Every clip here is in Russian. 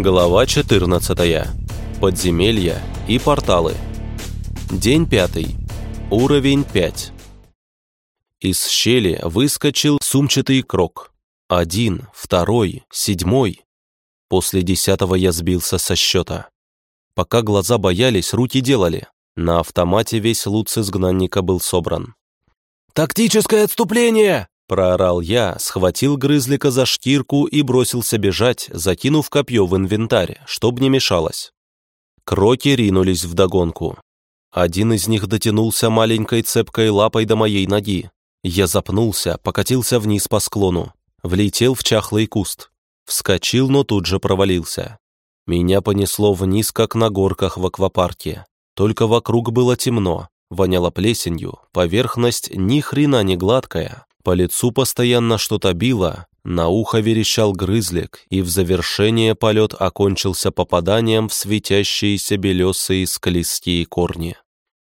Глава 14. Подземелья и порталы. День пятый. Уровень 5. Из щели выскочил сумчатый крок. Один, второй, седьмой. После десятого я сбился со счета. Пока глаза боялись, руки делали. На автомате весь лут с изгнанника был собран. «Тактическое отступление!» Проорал я, схватил грызлика за шкирку и бросился бежать, закинув копье в инвентарь, чтоб не мешалось. Кроки ринулись вдогонку. Один из них дотянулся маленькой цепкой лапой до моей ноги. Я запнулся, покатился вниз по склону, влетел в чахлый куст. Вскочил, но тут же провалился. Меня понесло вниз, как на горках в аквапарке. Только вокруг было темно, воняло плесенью, поверхность ни хрена не гладкая, по лицу постоянно что-то било, на ухо верещал грызлик, и в завершение полет окончился попаданием в светящиеся белесые склизкие корни.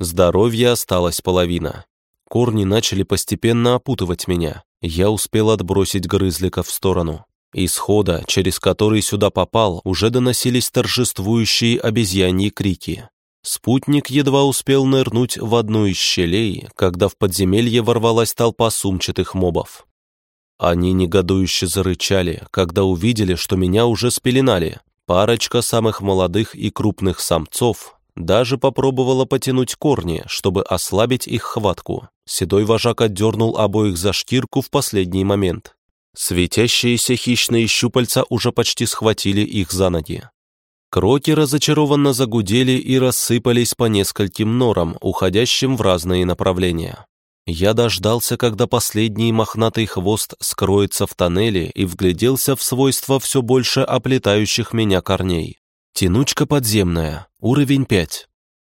Здоровья осталась половина. Корни начали постепенно опутывать меня. Я успел отбросить грызлика в сторону. Из хода, через который сюда попал, уже доносились торжествующие обезьяньи крики. Спутник едва успел нырнуть в одну из щелей, когда в подземелье ворвалась толпа сумчатых мобов. Они негодующе зарычали, когда увидели, что меня уже спеленали. Парочка самых молодых и крупных самцов даже попробовала потянуть корни, чтобы ослабить их хватку. Седой вожак отдернул обоих за шкирку в последний момент. Светящиеся хищные щупальца уже почти схватили их за ноги. Кроки разочарованно загудели и рассыпались по нескольким норам, уходящим в разные направления. Я дождался, когда последний мохнатый хвост скроется в тоннеле и вгляделся в свойства все больше оплетающих меня корней. Тянучка подземная, уровень 5.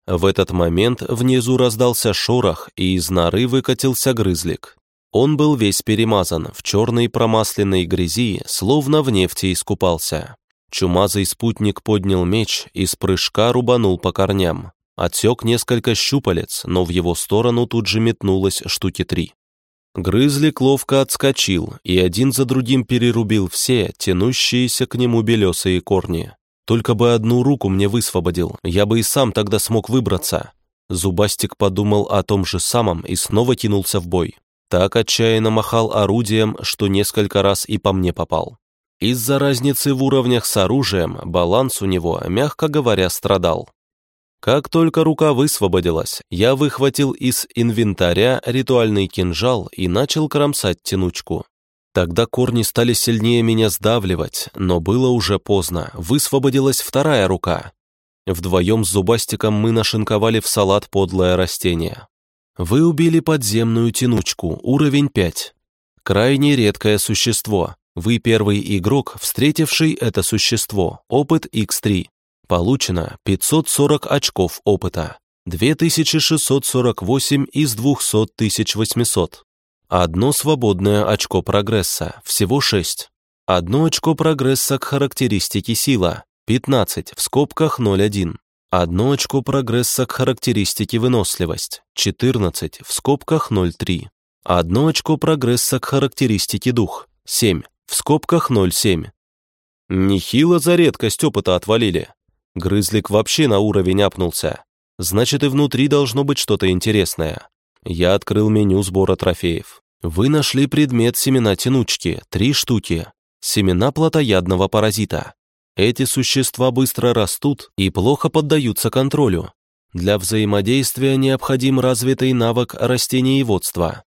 В этот момент внизу раздался шорох, и из норы выкатился грызлик. Он был весь перемазан в черной промасленной грязи, словно в нефти искупался. Чумазый спутник поднял меч и с прыжка рубанул по корням. Отсек несколько щупалец, но в его сторону тут же метнулось штуки три. Грызлик ловко отскочил и один за другим перерубил все тянущиеся к нему белесые корни. Только бы одну руку мне высвободил, я бы и сам тогда смог выбраться. Зубастик подумал о том же самом и снова кинулся в бой. Так отчаянно махал орудием, что несколько раз и по мне попал. Из-за разницы в уровнях с оружием баланс у него, мягко говоря, страдал. Как только рука высвободилась, я выхватил из инвентаря ритуальный кинжал и начал кромсать тянучку. Тогда корни стали сильнее меня сдавливать, но было уже поздно, высвободилась вторая рука. Вдвоем с зубастиком мы нашинковали в салат подлое растение. Вы убили подземную тянучку, уровень 5. Крайне редкое существо, вы первый игрок, встретивший это существо. Опыт X3. Получено 540 очков опыта. 2648 из 200 Одно свободное очко прогресса, всего 6. Одно очко прогресса к характеристике сила, 15, в скобках 0,1. Одно очко прогресса к характеристике выносливость, 14, в скобках 0,3. Одно очко прогресса к характеристике дух, 7, в скобках 0,7. Нехило за редкость опыта отвалили. Грызлик вообще на уровень апнулся. Значит, и внутри должно быть что-то интересное. Я открыл меню сбора трофеев. Вы нашли предмет семена тянучки, три штуки. Семена плотоядного паразита. Эти существа быстро растут и плохо поддаются контролю. Для взаимодействия необходим развитый навык растениеводства.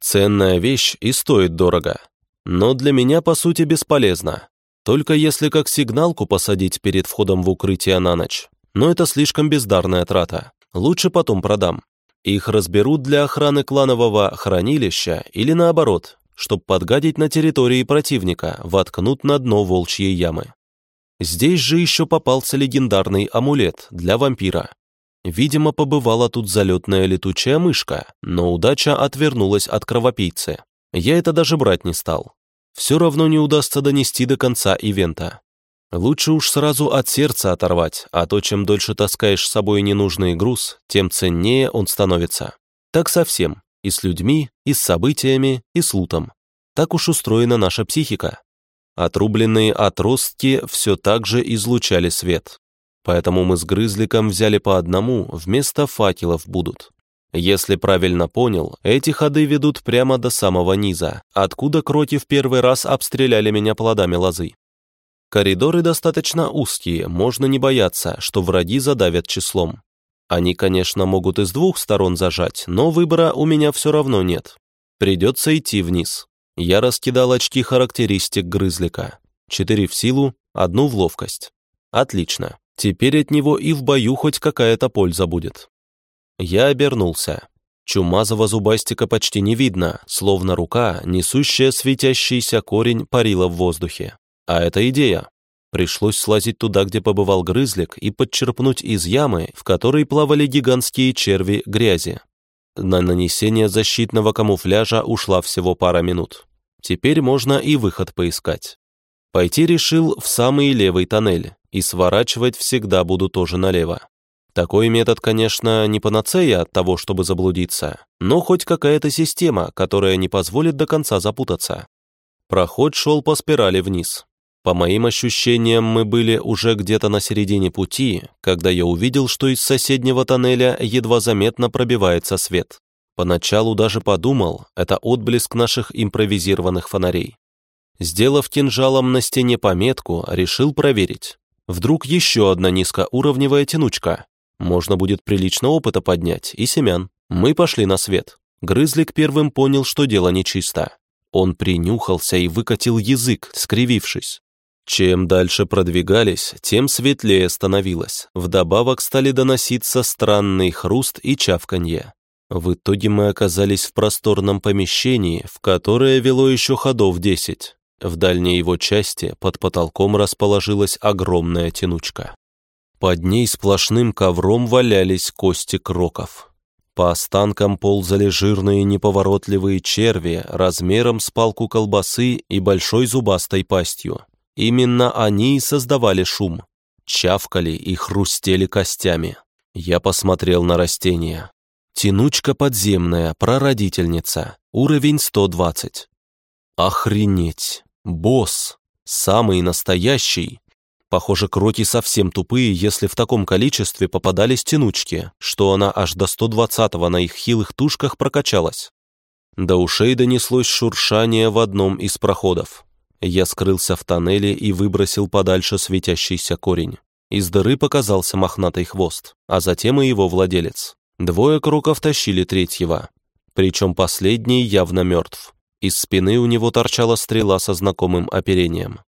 Ценная вещь и стоит дорого но для меня, по сути, бесполезно. Только если как сигналку посадить перед входом в укрытие на ночь. Но это слишком бездарная трата. Лучше потом продам. Их разберут для охраны кланового хранилища или наоборот, чтобы подгадить на территории противника, воткнут на дно волчьей ямы. Здесь же еще попался легендарный амулет для вампира. Видимо, побывала тут залетная летучая мышка, но удача отвернулась от кровопийцы. Я это даже брать не стал. Все равно не удастся донести до конца ивента. Лучше уж сразу от сердца оторвать, а то чем дольше таскаешь с собой ненужный груз, тем ценнее он становится. Так совсем. И с людьми, и с событиями, и с лутом. Так уж устроена наша психика. Отрубленные отростки все так же излучали свет. Поэтому мы с Грызликом взяли по одному, вместо факелов будут. Если правильно понял, эти ходы ведут прямо до самого низа, откуда кроти в первый раз обстреляли меня плодами лозы. Коридоры достаточно узкие, можно не бояться, что враги задавят числом. Они, конечно, могут и с двух сторон зажать, но выбора у меня все равно нет. Придется идти вниз. Я раскидал очки характеристик грызлика. Четыре в силу, одну в ловкость. Отлично. Теперь от него и в бою хоть какая-то польза будет. Я обернулся. Чумазого зубастика почти не видно, словно рука, несущая светящийся корень, парила в воздухе. А это идея. Пришлось слазить туда, где побывал грызлик, и подчерпнуть из ямы, в которой плавали гигантские черви грязи. На нанесение защитного камуфляжа ушла всего пара минут. Теперь можно и выход поискать. Пойти решил в самый левый тоннель, и сворачивать всегда буду тоже налево. Такой метод, конечно, не панацея от того, чтобы заблудиться, но хоть какая-то система, которая не позволит до конца запутаться. Проход шел по спирали вниз. По моим ощущениям, мы были уже где-то на середине пути, когда я увидел, что из соседнего тоннеля едва заметно пробивается свет. Поначалу даже подумал, это отблеск наших импровизированных фонарей. Сделав кинжалом на стене пометку, решил проверить. Вдруг еще одна низкоуровневая тянучка. Можно будет прилично опыта поднять и семян. Мы пошли на свет. Грызлик первым понял, что дело нечисто. Он принюхался и выкатил язык, скривившись. Чем дальше продвигались, тем светлее становилось. Вдобавок стали доноситься странный хруст и чавканье. В итоге мы оказались в просторном помещении, в которое вело еще ходов десять. В дальней его части под потолком расположилась огромная тянучка. Под ней сплошным ковром валялись кости кроков. По останкам ползали жирные неповоротливые черви размером с палку колбасы и большой зубастой пастью. Именно они и создавали шум, чавкали и хрустели костями. Я посмотрел на растения. Тянучка подземная, прародительница, уровень 120. Охренеть! Босс! Самый настоящий! Похоже, кроки совсем тупые, если в таком количестве попадались тянучки, что она аж до 120-го на их хилых тушках прокачалась. До ушей донеслось шуршание в одном из проходов. Я скрылся в тоннеле и выбросил подальше светящийся корень. Из дыры показался мохнатый хвост, а затем и его владелец. Двое кроков тащили третьего. Причем последний явно мертв. Из спины у него торчала стрела со знакомым оперением.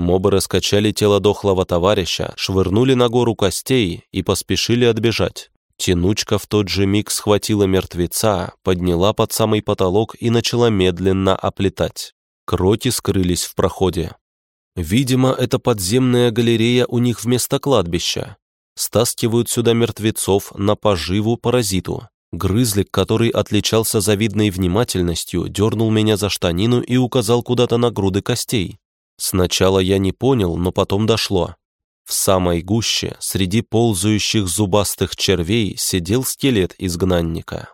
Мобы раскачали тело дохлого товарища, швырнули на гору костей и поспешили отбежать. Тянучка в тот же миг схватила мертвеца, подняла под самый потолок и начала медленно оплетать. Кроки скрылись в проходе. Видимо, это подземная галерея у них вместо кладбища. Стаскивают сюда мертвецов на поживу паразиту. Грызлик, который отличался завидной внимательностью, дернул меня за штанину и указал куда-то на груды костей. Сначала я не понял, но потом дошло. В самой гуще, среди ползающих зубастых червей, сидел скелет изгнанника.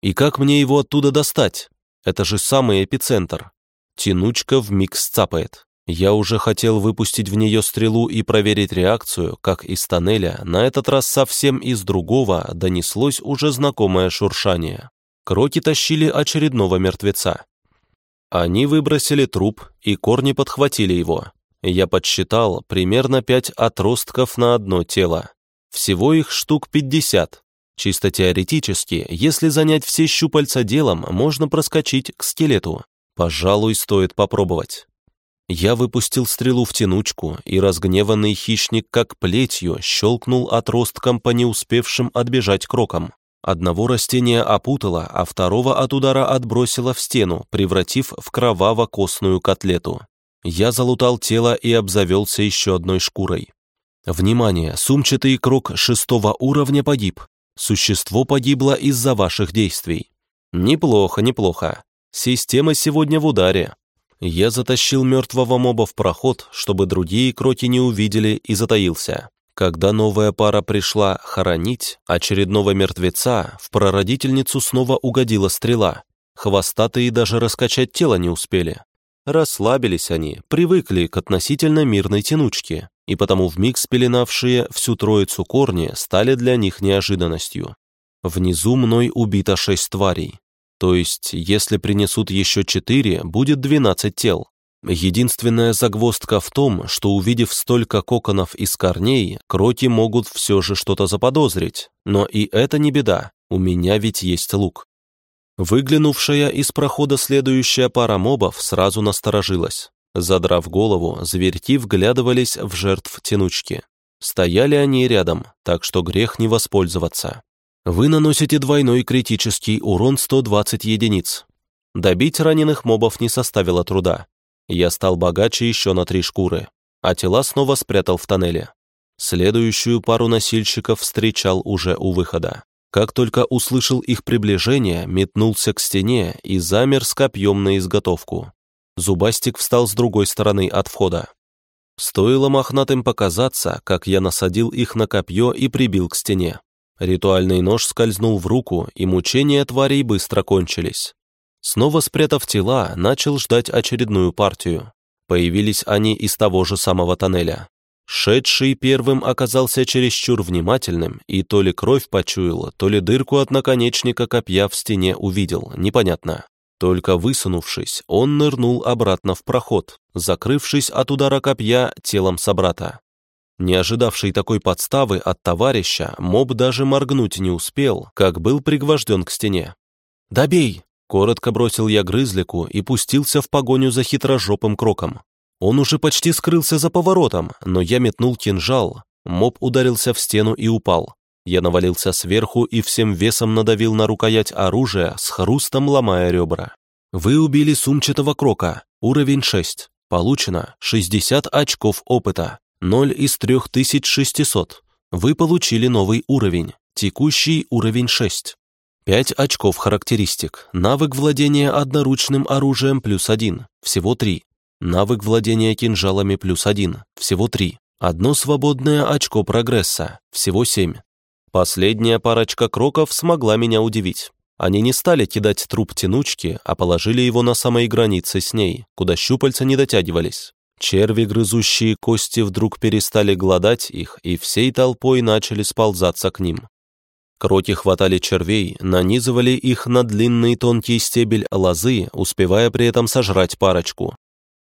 И как мне его оттуда достать? Это же самый эпицентр. Тянучка вмиг сцапает. Я уже хотел выпустить в нее стрелу и проверить реакцию, как из тоннеля, на этот раз совсем из другого донеслось уже знакомое шуршание. Кроки тащили очередного мертвеца. Они выбросили труп, и корни подхватили его. Я подсчитал примерно пять отростков на одно тело. Всего их штук пятьдесят. Чисто теоретически, если занять все щупальца делом, можно проскочить к скелету. Пожалуй, стоит попробовать. Я выпустил стрелу в тянучку, и разгневанный хищник, как плетью, щелкнул отростком по не успевшим отбежать крокам. Одного растения опутало, а второго от удара отбросило в стену, превратив в кроваво-костную котлету. Я залутал тело и обзавелся еще одной шкурой. Внимание, сумчатый крок шестого уровня погиб. Существо погибло из-за ваших действий. Неплохо, неплохо. Система сегодня в ударе. Я затащил мертвого моба в проход, чтобы другие кроки не увидели, и затаился. Когда новая пара пришла хоронить очередного мертвеца, в прародительницу снова угодила стрела. Хвостатые даже раскачать тело не успели. Расслабились они, привыкли к относительно мирной тянучке, и потому вмиг спеленавшие всю троицу корни стали для них неожиданностью. Внизу мной убито шесть тварей. То есть, если принесут еще четыре, будет двенадцать тел. Единственная загвоздка в том, что увидев столько коконов из корней, кроки могут все же что-то заподозрить. Но и это не беда, у меня ведь есть лук. Выглянувшая из прохода следующая пара мобов сразу насторожилась. Задрав голову, зверьки вглядывались в жертв тянучки. Стояли они рядом, так что грех не воспользоваться. Вы наносите двойной критический урон 120 единиц. Добить раненых мобов не составило труда. Я стал богаче еще на три шкуры, а тела снова спрятал в тоннеле. Следующую пару носильщиков встречал уже у выхода. Как только услышал их приближение, метнулся к стене и замер с копьем на изготовку. Зубастик встал с другой стороны от входа. Стоило мохнатым показаться, как я насадил их на копье и прибил к стене. Ритуальный нож скользнул в руку, и мучения тварей быстро кончились. Снова спрятав тела, начал ждать очередную партию. Появились они из того же самого тоннеля. Шедший первым оказался чересчур внимательным и то ли кровь почуял, то ли дырку от наконечника копья в стене увидел, непонятно. Только высунувшись, он нырнул обратно в проход, закрывшись от удара копья телом собрата. Не ожидавший такой подставы от товарища, моб даже моргнуть не успел, как был пригвожден к стене. «Добей!» — коротко бросил я грызлику и пустился в погоню за хитрожопым кроком. Он уже почти скрылся за поворотом, но я метнул кинжал. Моб ударился в стену и упал. Я навалился сверху и всем весом надавил на рукоять оружия, с хрустом ломая ребра. Вы убили сумчатого крока, уровень 6. Получено 60 очков опыта, 0 из 3600. Вы получили новый уровень, текущий уровень 6. 5 очков характеристик, навык владения одноручным оружием плюс 1, всего 3. Навык владения кинжалами плюс один, всего три. Одно свободное очко прогресса, всего семь. Последняя парочка кроков смогла меня удивить. Они не стали кидать труп тянучки, а положили его на самой границе с ней, куда щупальца не дотягивались. Черви, грызущие кости, вдруг перестали гладать их и всей толпой начали сползаться к ним. Кроки хватали червей, нанизывали их на длинный тонкий стебель лозы, успевая при этом сожрать парочку.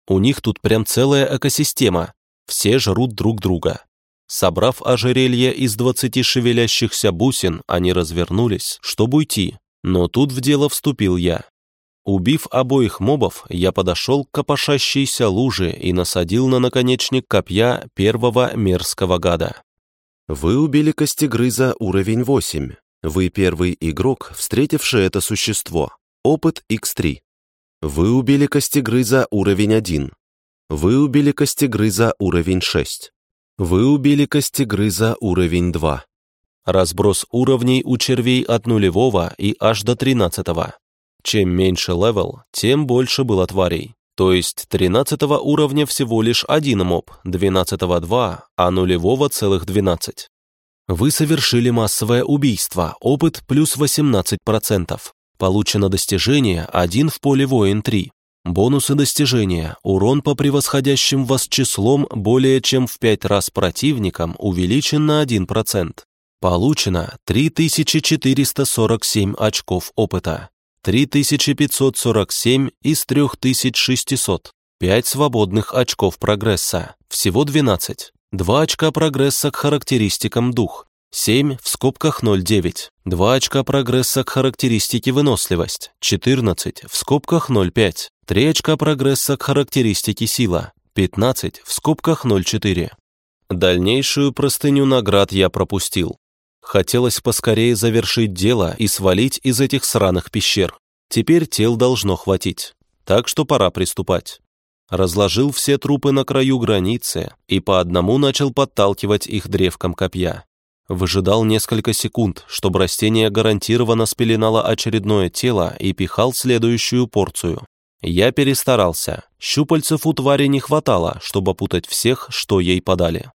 У них тут прям целая экосистема. Все жрут друг друга. Собрав ожерелье из двадцати шевелящихся бусин, они развернулись, чтобы уйти. Но тут в дело вступил я. Убив обоих мобов, я подошел к копошащейся луже и насадил на наконечник копья первого мерзкого гада. Вы убили костегрыза уровень 8. Вы первый игрок, встретивший это существо. Опыт X3. Вы убили костегрыза уровень 1. Вы убили костегрыза уровень 6. Вы убили костегрыза уровень 2. Разброс уровней у червей от нулевого и аж до тринадцатого. Чем меньше левел, тем больше было тварей. То есть 13 уровня всего лишь один моб, 12 два, а нулевого целых 12. Вы совершили массовое убийство, опыт плюс 18%. Получено достижение 1 в поле воин 3. Бонусы достижения. Урон по превосходящим вас числом более чем в 5 раз противникам увеличен на 1%. Получено 3447 очков опыта. 3547 из 3600. 5 свободных очков прогресса. Всего 12. 2 очка прогресса к характеристикам дух. 7 в скобках 0,9. 2 очка прогресса к характеристике выносливость. 14 в скобках 0,5. 3 очка прогресса к характеристике сила. 15 в скобках 0,4. Дальнейшую простыню наград я пропустил. Хотелось поскорее завершить дело и свалить из этих сраных пещер. Теперь тел должно хватить. Так что пора приступать. Разложил все трупы на краю границы и по одному начал подталкивать их древком копья. Выжидал несколько секунд, чтобы растение гарантированно спеленало очередное тело и пихал следующую порцию. Я перестарался. Щупальцев у твари не хватало, чтобы опутать всех, что ей подали.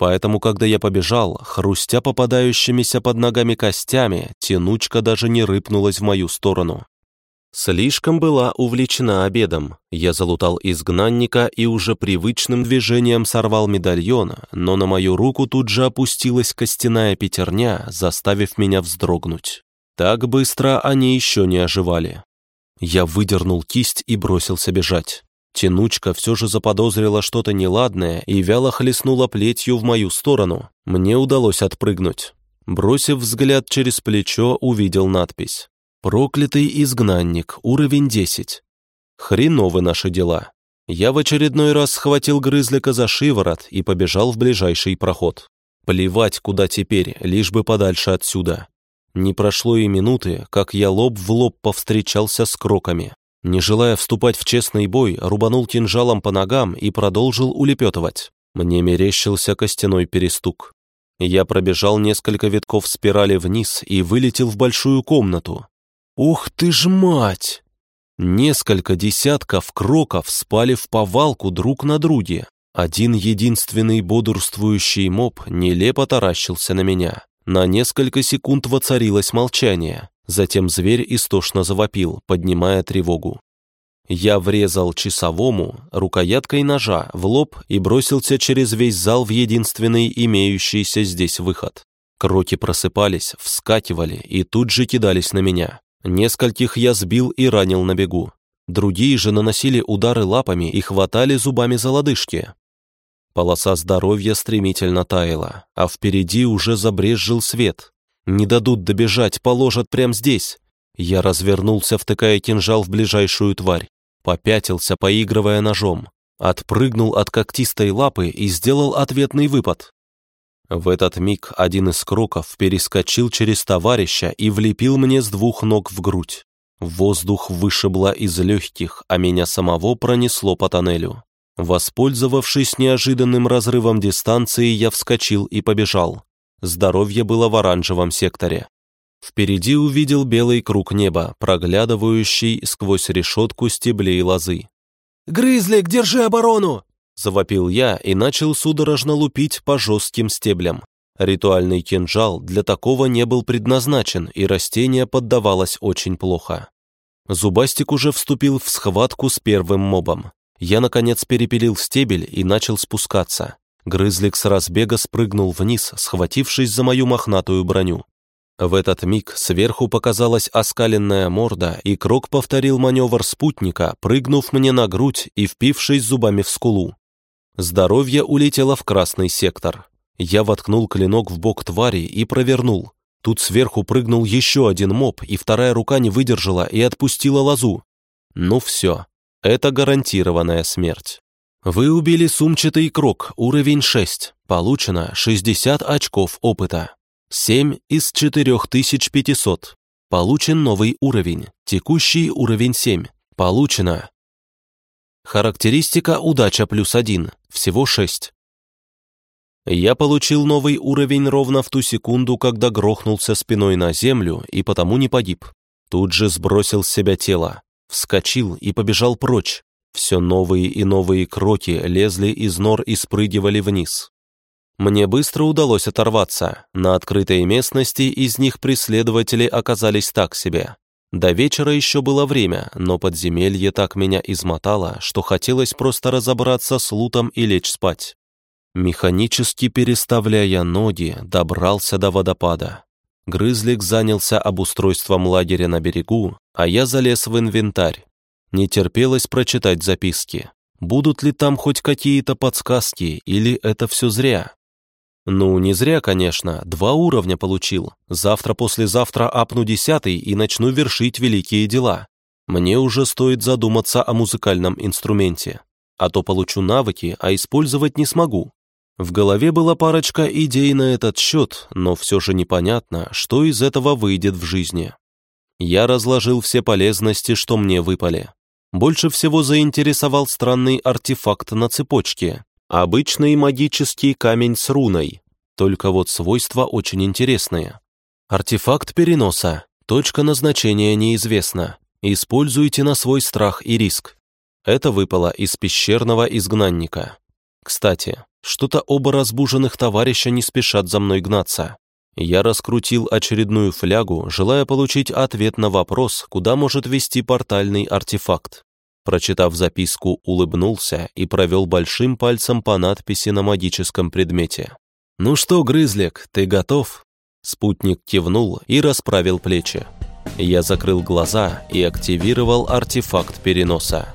Поэтому, когда я побежал, хрустя попадающимися под ногами костями, тянучка даже не рыпнулась в мою сторону. Слишком была увлечена обедом. Я залутал изгнанника и уже привычным движением сорвал медальон, но на мою руку тут же опустилась костяная пятерня, заставив меня вздрогнуть. Так быстро они еще не оживали. Я выдернул кисть и бросился бежать. Тянучка все же заподозрила что-то неладное и вяло хлестнула плетью в мою сторону. Мне удалось отпрыгнуть. Бросив взгляд через плечо, увидел надпись. «Проклятый изгнанник, уровень 10». Хреновы наши дела. Я в очередной раз схватил грызлика за шиворот и побежал в ближайший проход. Плевать, куда теперь, лишь бы подальше отсюда. Не прошло и минуты, как я лоб в лоб повстречался с кроками. Не желая вступать в честный бой, рубанул кинжалом по ногам и продолжил улепетывать. Мне мерещился костяной перестук. Я пробежал несколько витков спирали вниз и вылетел в большую комнату. Ух ты ж мать! Несколько десятков кроков спали в повалку друг на друге. Один единственный бодрствующий моб нелепо таращился на меня. На несколько секунд воцарилось молчание. Затем зверь истошно завопил, поднимая тревогу. Я врезал часовому рукояткой ножа в лоб и бросился через весь зал в единственный имеющийся здесь выход. Кроки просыпались, вскакивали и тут же кидались на меня. Нескольких я сбил и ранил на бегу. Другие же наносили удары лапами и хватали зубами за лодыжки. Полоса здоровья стремительно таяла, а впереди уже забрезжил свет. Не дадут добежать, положат прямо здесь. Я развернулся, втыкая кинжал в ближайшую тварь. Попятился, поигрывая ножом. Отпрыгнул от когтистой лапы и сделал ответный выпад. В этот миг один из кроков перескочил через товарища и влепил мне с двух ног в грудь. Воздух вышибло из легких, а меня самого пронесло по тоннелю. Воспользовавшись неожиданным разрывом дистанции, я вскочил и побежал. Здоровье было в оранжевом секторе. Впереди увидел белый круг неба, проглядывающий сквозь решетку стеблей лозы. «Грызлик, держи оборону!» Завопил я и начал судорожно лупить по жестким стеблям. Ритуальный кинжал для такого не был предназначен, и растение поддавалось очень плохо. Зубастик уже вступил в схватку с первым мобом. Я, наконец, перепилил стебель и начал спускаться. Грызлик с разбега спрыгнул вниз, схватившись за мою мохнатую броню. В этот миг сверху показалась оскаленная морда, и Крок повторил маневр спутника, прыгнув мне на грудь и впившись зубами в скулу. Здоровье улетело в красный сектор. Я воткнул клинок в бок твари и провернул. Тут сверху прыгнул еще один моб, и вторая рука не выдержала и отпустила лозу. Ну все, это гарантированная смерть. Вы убили сумчатый крок, уровень 6. Получено 60 очков опыта. 7 из 4500. Получен новый уровень. Текущий уровень 7. Получено. Характеристика удача плюс 1. Всего 6. Я получил новый уровень ровно в ту секунду, когда грохнулся спиной на землю и потому не погиб. Тут же сбросил с себя тело, вскочил и побежал прочь, все новые и новые кроки лезли из нор и спрыгивали вниз. Мне быстро удалось оторваться. На открытой местности из них преследователи оказались так себе. До вечера еще было время, но подземелье так меня измотало, что хотелось просто разобраться с лутом и лечь спать. Механически переставляя ноги, добрался до водопада. Грызлик занялся обустройством лагеря на берегу, а я залез в инвентарь. Не терпелось прочитать записки. Будут ли там хоть какие-то подсказки, или это все зря? Ну, не зря, конечно, два уровня получил. Завтра-послезавтра апну десятый и начну вершить великие дела. Мне уже стоит задуматься о музыкальном инструменте. А то получу навыки, а использовать не смогу. В голове была парочка идей на этот счет, но все же непонятно, что из этого выйдет в жизни. Я разложил все полезности, что мне выпали. Больше всего заинтересовал странный артефакт на цепочке. Обычный магический камень с руной, только вот свойства очень интересные. Артефакт переноса. Точка назначения неизвестна. Используйте на свой страх и риск. Это выпало из пещерного изгнанника. Кстати, что-то оба разбуженных товарища не спешат за мной гнаться. Я раскрутил очередную флягу, желая получить ответ на вопрос, куда может вести портальный артефакт. Прочитав записку, улыбнулся и провел большим пальцем по надписи на магическом предмете. «Ну что, Грызлик, ты готов?» Спутник кивнул и расправил плечи. Я закрыл глаза и активировал артефакт переноса.